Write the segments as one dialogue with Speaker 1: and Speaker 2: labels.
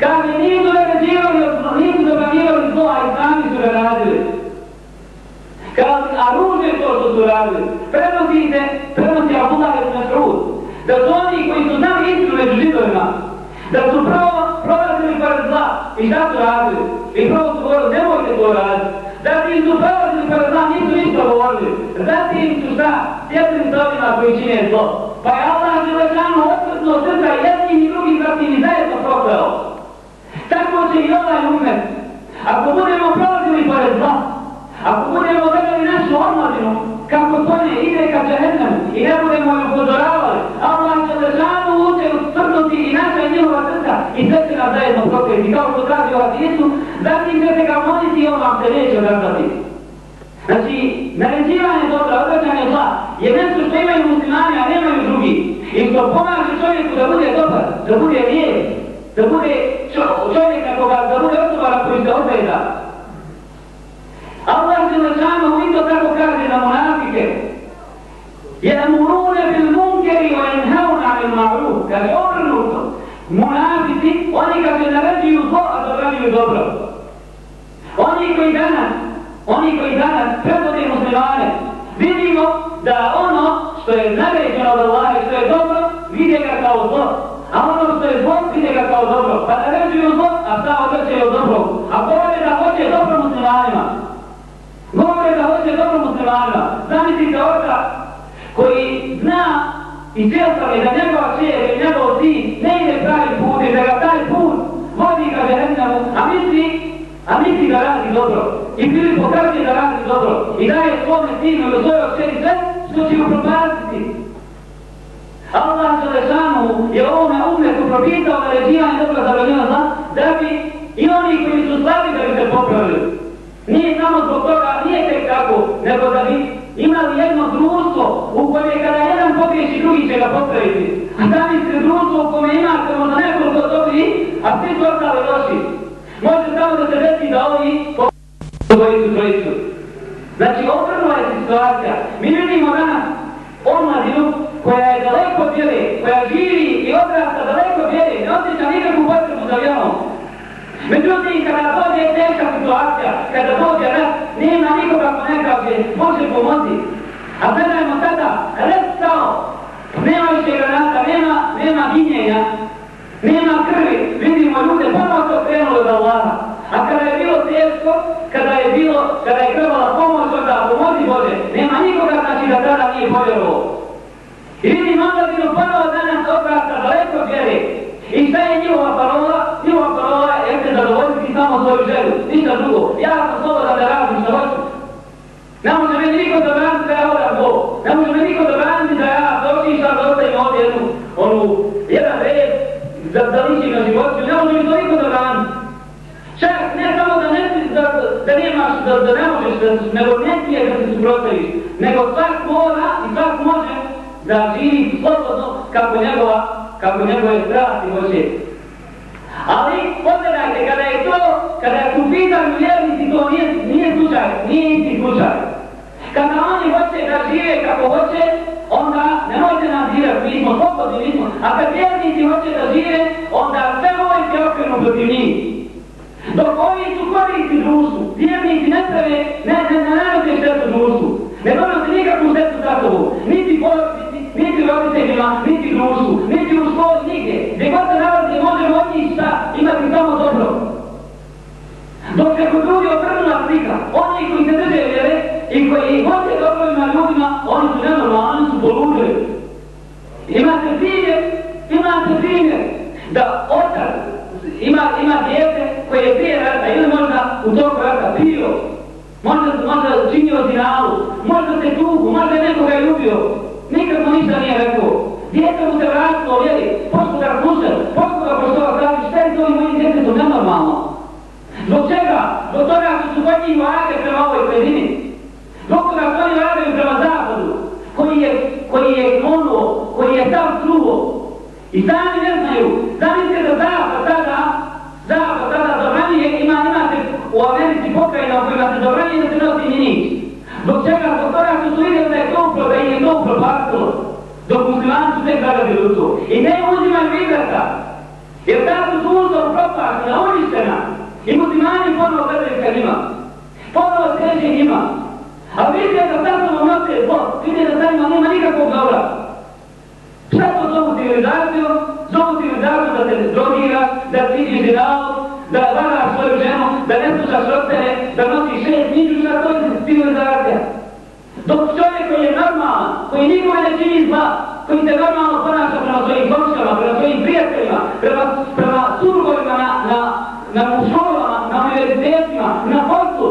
Speaker 1: Kaže, nisu nagrađivali, nisu zabranjivali zlo, a i sami su ga radili. Kaže, a ružno je to što su radili. Prenosite, prenosi Abdullah ibn Mas'ud, da su oni koji su znali istinu među židovima, da su pravo prolazili pored zla. I šta su radili? I prvo su govorili, nemojte to raditi. Zatim su prolazili pored zla, nisu ništa govorili. Zatim su šta? Sjetili sa ovima koji čine zlo. Pa je Allah Đelešanu osvrtno srca jednim i drugim zatim i zajedno prokleo. Tako će i ovaj umet. Ako budemo prolazili pored zla, ako budemo gledali našu omladinu, kako to ne ide ka džahennemu i ne budemo ju upozoravali, Allah će lešanu uče ustvrdnuti i naša i njihova srca i sve će nas zajedno prokleti, kao što kaže u Hadisu, zatim ćete ga moliti i on vam se neće odrazati. Znači, naređivanje dobra, određanje zla, je nešto što imaju muslimani, a nemaju drugi. I što pomaže čovjeku da bude dobar, da bude lijep, da bude čovjek na koga, da bude osoba na koju se odreda. Allah se lešano isto tako kaže na monafike. Jemurune bil munkeri wa inhauna il ma'ruf. Kaže obrnuto. Monafici, oni kad se naređuju zlo, a zabranjuju dobro. Oni koji danas, oni koji danas predvode muslimane, vidimo da ono što je naređeno od Allaha i što je dobro, vide ga kao zlo. A ono što je zlo, vide ga kao dobro. Pa naređuju zlo, a šta odrećaju dobro. A govore da hoće dobro muslimanima. Govore da hoće dobro muslimanima. Zamislite oca koji zna i čestali da njegova čer i njegov sin ne ide pravi put i da ga taj put vodi ka žehennamu, a misli, a misli da radi dobro. I bili pokazuje da radi dobro. I daje svome sinu i svoje čeri sve što će upropastiti. Allah Želešanu je ovome umetu propitao naređivanje dobra za rođena zla, da bi i oni koji su slabi da bi se popravili. Nije samo zbog toga, nije tek tako, nego da bi imali jedno društvo u kojem kada jedan pogriješi, drugi će ga popraviti. A zamislite društvo u kome imate možda nekoliko dobri, a svi su ostali loši. Može samo da se desi da ovi dvojicu, trojicu. Znači, obrnula je situacija. Mi vidimo danas omladinu koja je daleko bjele, koja živi i odrasta daleko bjele, ne osjeća nikakvu potrebu za vjerom. Međutim, kada dođe teška situacija, kada dođe rat, nema nikoga ko ne kaže, može pomoći. A gledajmo sada, rat stao, nema više granata, nema, nema ginjenja, nema krvi, vidimo ljude ponovno to krenulo od Allaha. A kada je bilo teško, kada je bilo, kada je trebala pomoć onda pomozi Bože, nema nikoga znači da tada nije povjerovo. I vidim omladinu ponovo danas obrasta daleko vjeri. I šta je njihova parola? Njihova parola je se zadovoljiti samo svoju želju, ništa drugo. Ja sam slobodan da radim što hoću. Ne može me niko zabraniti da ja odam Bog. Ne može me niko zabraniti da ja došišam da ostavim ovdje jednu, onu, jedan red, da, da ličim na životu. Ne može mi to niko zabraniti. Čak ne samo da da, nemaš, da, da ne možeš, da, nego ne smije da se suprotaviš, nego svak mora i svak može da živi slobodno kako njegova, kako njegove strasti hoće. Ali pogledajte, kada je to, kada je u pitanju vjernici, to nije, nije slučaj, nije isti slučaj. Kada oni hoće da žive kako hoće, onda nemojte nam dirati, mi smo slobodni, mi smo. A kad vjernici hoće da žive, onda sve vojke okrenu protiv njih. Dok ovi su koristi društvu, vjernici ne prave, ne, ne, ne nanose štetu društvu. Ne donose nikakvu štetu za tobu, niti porodici, niti roditeljima, niti društvu, niti u školi, nigdje. Gdje god se nalazi, možemo od njih šta, imati samo dobro. Dok se kod ljudi obrnula slika, oni koji se drže vjere i koji hoće dobrovima ljudima, oni su nenormalni, su poludili. Imate primjer, imate primjer da otac ima, ima djete koje je prije rata ili možda u toku rata bio, možda, možda činio zinalu, možda se tugu, možda je nekoga je ljubio, nikako ništa nije rekao. Djete mu se vratilo, vjeri, pošto ga kušel, pošto ga pošto ga pravi, šta je to i mojim djetetom nenormalno? Zbog čega? Zbog toga što su kod njih vage prema ovoj predini. Zbog toga što oni vagaju prema zapadu, koji je, koji je klonuo, koji je sam truo. I sami ne znaju, zamislite da zapad u Americi pokrajina u kojima se zabranije da se nosi minić. Zbog čega? Zbog toga što su vidjeli da je to upro, da im je to upropastilo. Dok muslimani su tek zagadili u to. I ne uzimaju igrata. Jer ta su sustav propastila, uništena. I muslimani ponovo gledaju ka njima. Ponovo teže njima. A vidite da sad samo nose zlo, vidite da sad ima nema nikakvog dobra. Šta to zovu civilizaciju? Zovu civilizaciju da se drogira, da se ide ideal, da vara svoju ženu, da ne sluša roditelje, da nosi šest minjuša, to je civilizacija. Dok čovjek koji je normalan, koji nikome ne čini zla, koji se normalno ponaša prema svojim komškama, prema svojim prijateljima, prema, prema surgovima na, na, na školama, na univerzitetima, na poslu,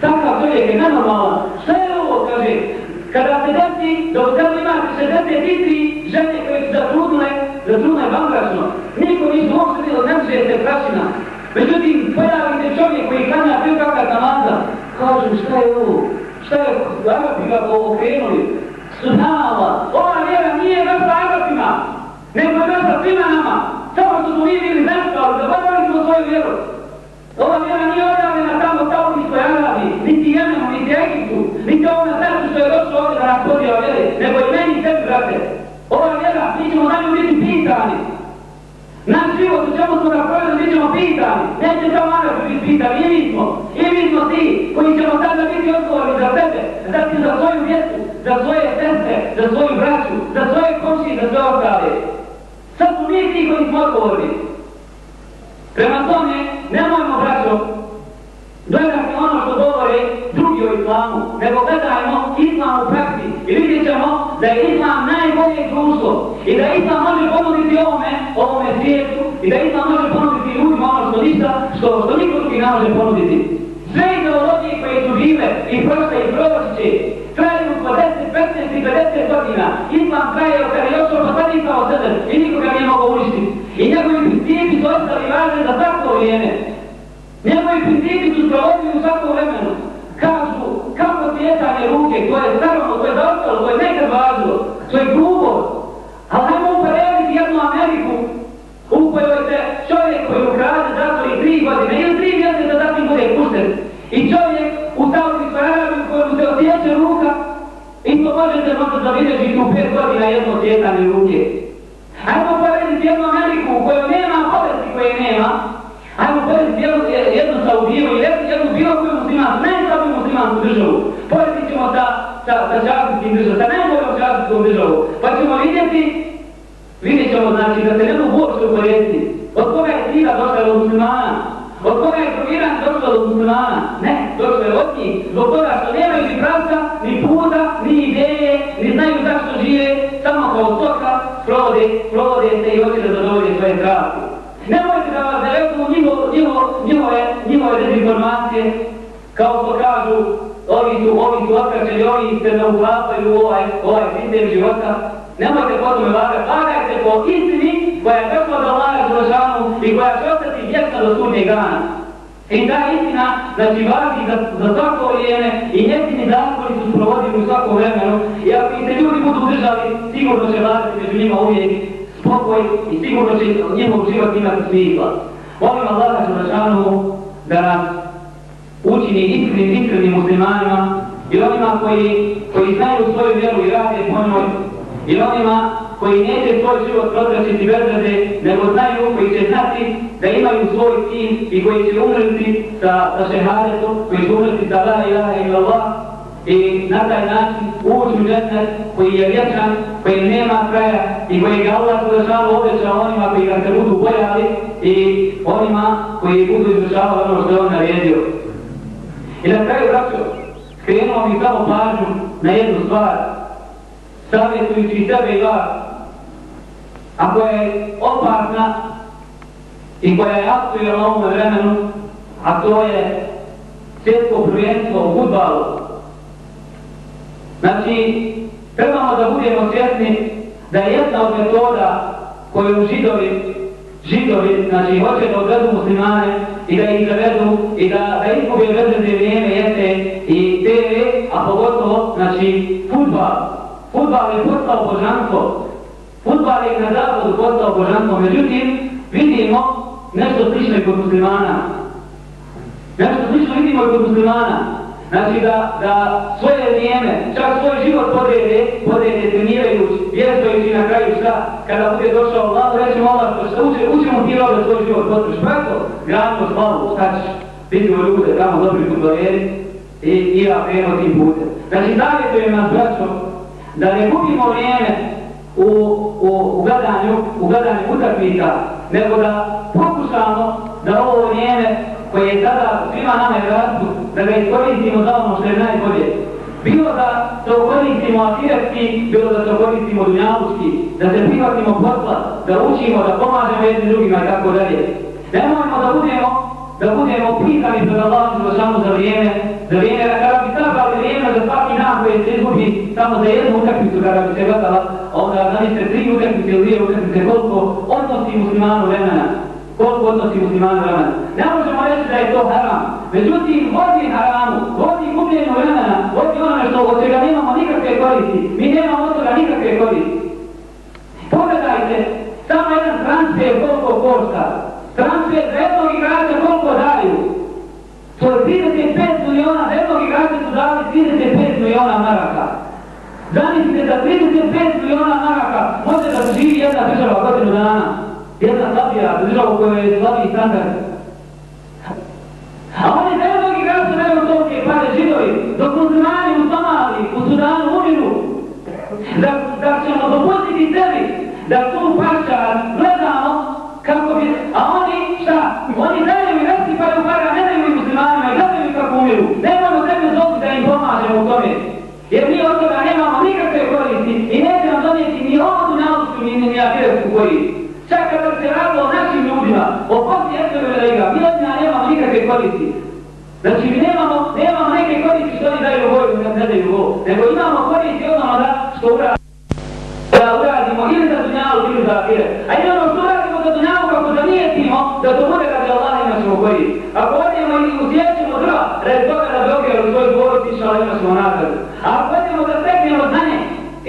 Speaker 1: takav čovjek je nenormalan. Šta je ovo, kaže, kada se desi, da u celu imate 63 žene koje su zatrudne, zatrudne vangračno, niko nisu uopšte bilo, ne može se prašina. Međutim, pojavi čovjek koji kanja bilo kakav namaza, kažu, šta je ovo? Šta je, Arapi ga okrenuli? Subhanallah, ova vjera nije vrsta Arapima, nego je vrsta svima nama. Samo što smo mi bili zaspali, zaboravili smo svoju vjeru. Ova vjera nije odavljena tamo kao u svoj Arabi, niti Jemenu, niti Egiptu, niti ovo na srcu što je došlo ovdje da nas podijela vjeri, nego i meni i sebi, brate. Ova vjera, mi ćemo na nju biti pitani. Naš život u čemu smo ga provjeli, mi ćemo pitani. Neće to Arabi biti pitani, i mi smo. I mi smo ti koji ćemo sada biti odgovorni za sebe, za ti za svoju vjetu, za svoje sestre, za svoju braću, za svoje komši za sve ostale. Sad smo mi ti koji smo odgovorni. Prema tome, nemojmo, braćo, gledati ono što govore drugi o islamu, nego gledajmo islam u praksi i vidjet ćemo da je islam društvo i da islam može ponuditi ovome, ovome svijetu i da islam može ponuditi ljudima ono što ništa, što, što niko drugi ne može ponuditi. Sve ideologije koje su žive i prošle i proročiće, traju po 10, 15 i 50 godina. Islam traje od kada je još ono pa sad isao sebe i nikoga nije mogao uništiti. I njegovi principi su ostali važni za svako vrijeme. Njegovi principi su provodili u svakom vremenu. Kažu, ruke, to je starono, to je dostalo, to je nekrvazilo, to je grubo. Ali ajmo uporediti jednu Ameriku u kojoj se čovjek koji ukrade zato i tri godine ili tri mjeseca zatim bude pušten. I čovjek u Saudijskoj Arabiji u kojoj se osjeća ruka i to možete možda da u pet godina jedno sjetanje ruke. Ajmo porediti jednu Ameriku u kojoj nema bolesti koje nema, Ajmo porediti jednu, jednu Saudiju ili samo muslimansku državu. Poredit ćemo sa, sa, sa džavskim državom, sa najboljom džavskom državom. Pa ćemo vidjeti, vidjet ćemo znači da se ne mogu uopšte uporediti. Od koga je sila došla do muslimana? Od koga je proviran došla do muslimana? Ne, došla je od njih. Zbog toga što nemaju ni pravca, ni puta, ni ideje, ni znaju zašto žive, samo kao stoka provode, provode se i hoće da zadovolje svoje zdravstvo. Nemojte da vas zavedu njihove, njihove dezinformacije, kao što kažu, ovi su, ovi su otkačeni, ovi se ne uklapaju u ovaj, ovaj sistem života. Nemojte po tome vagati, vagajte po istini koja je došla do Allaha Đelešanu i koja će ostati vječna do sudnjeg dana. I ta istina, znači, važi za, za svako vrijeme i njezini zakoni su provodili u svakom vremenu i ako se ljudi budu držali, sigurno će vladati među njima uvijek spokoj i sigurno će njegov život imati smisla. Molim Allaha Đelešanu da nas učini iskrenim, iskrenim muslimanima i onima koji, koji znaju svoju vjeru i rade po njoj i onima koji neće svoj život protrašiti bez rade, nego znaju koji će znati da imaju svoj tim i koji će umrti sa, sa šehadetom, koji će umrti sa la ilaha ila Allah i na taj način ući u džennet koji je vječan, koji nema kraja i koji ga Allah izvršava obećao onima koji ga se budu bojali i onima koji budu izvršavali ono što je on naredio. I na kraju, vratio, skrenuo mi samo pažnju na jednu stvar, savjetujući sebe i vas, a koja je opasna i koja je aktualna u ovom vremenu, a to je svjetsko prvenstvo u futbalu. Znači, trebamo da budemo svjesni da je jedna od metoda koju židovi, židovi, znači, hoće da odvedu muslimane i da ih zavedu i da, da izgubi određene vrijeme jeste i TV, a pogotovo, znači, futbal. Futbal je postao božanstvo. Futbal je na zapadu postao božanstvo. Međutim, vidimo nešto slično i kod muslimana. Nešto slično vidimo i kod muslimana. Znači da, da svoje vrijeme, čak svoj život podrede, podrede trenirajući, vjerujući na kraju šta, kada bude došao Allah, rećemo Allah, što uče, učimo ti da svoj život potroš. Pa eto, slavu, šta ćeš? Vidimo ljude, tamo dobri futboleri i, i ja krenuo tim putem. Znači, zavjetujem nas, braćo, da ne gubimo vrijeme u, u, u gledanju, u gledanju utakmika, nego da pokušamo da ovo vrijeme koji je sada svima nama je rastu, da ga iskoristimo za ono što je najbolje. Bilo da to koristimo akiretski, bilo da to koristimo dunjavučki, da se prihvatimo posla, da učimo, da pomažemo jednim drugima i tako dalje. Nemojmo da budemo, da budemo pitani pred Allahom za samo za vrijeme, za vrijeme, kada bi sabrali vrijeme za svaki dan koji se izgubi samo za jednu utakmicu kada bi se gledala, onda zamislite tri utakmice ili dvije utakmice, koliko odnosi muslimanu vremena koliko odnosi muslimanu vremena. Ne možemo reći da je to haram. Međutim, vodi haramu, vodi gubljenju vremena, vodi onome što od čega nemamo nikakve koristi. Mi nemamo od toga nikakve koristi. Pogledajte, samo jedan transfer koliko košta. Transfer za jednog igrača koliko daju. To je 35 miliona, za jednog igrača su dali 35 miliona maraka. Zamislite da 35 miliona maraka može da živi jedna država godinu dana jedna slabija država koja je slabiji standard. A oni za jednog igrača nego tolke pare židovi, dok muslimani u Somaliji, u Sudanu umiru, da, da ćemo dopustiti sebi da tu pašar gledamo kako bi, a oni šta? Oni daju i rasipaju para, ne daju i muslimanima i gledaju kako umiru. Nemamo sebi zbog da im pomažemo u tome. Jer mi od toga nemamo nikakve koristi i neće nam donijeti ni ovu naučku ni ni ahirsku koristi. Čak kada se radilo o našim ljudima, o Bosni Hercegovina, mi od njega nemamo nikakve koristi. Znači, mi nemamo, nemamo neke koristi što oni daju u voju, ne daju u nego imamo koristi ono da što uradimo. Da uradimo ili za dunjalu, ili za akire. A imamo ono što uradimo za dunjalu kako da nijetimo, da to bude kada je Allah ima ćemo koristi. Ako odijemo i uzjećemo drva, red toga da bi objeli svoj dvorici, šala ima ćemo nagradu. A ako odijemo da steknemo znanje,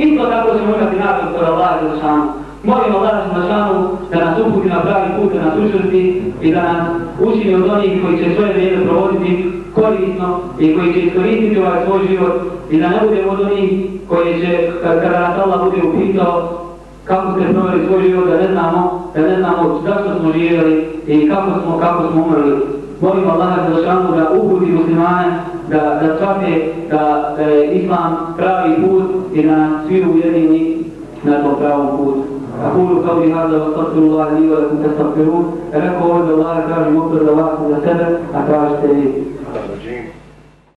Speaker 1: isto tako ćemo imati nagradu kod Allah i za šanu. Molim Allah Želešanu da nas uputi na pravi put, da nas učvrsti i da nas učini od onih koji će svoje vrijeme provoditi korisno i koji će iskoristiti ovaj svoj život i da ne budemo od onih koji će, kada nas Allah bude upitao kako ste proveli svoj život, da ne znamo, da ne znamo zašto smo živjeli i kako smo, kako smo umrli. Molim Allah Želešanu da uputi muslimane, da, da shvate da, da je Islam pravi put i da nas svi ujedini na tom pravom putu. أقول قولي هذا وأستغفر الله لي ولكم تستغفرون أنا أقول الله كان يغفر لواحد سنة أكاش إليه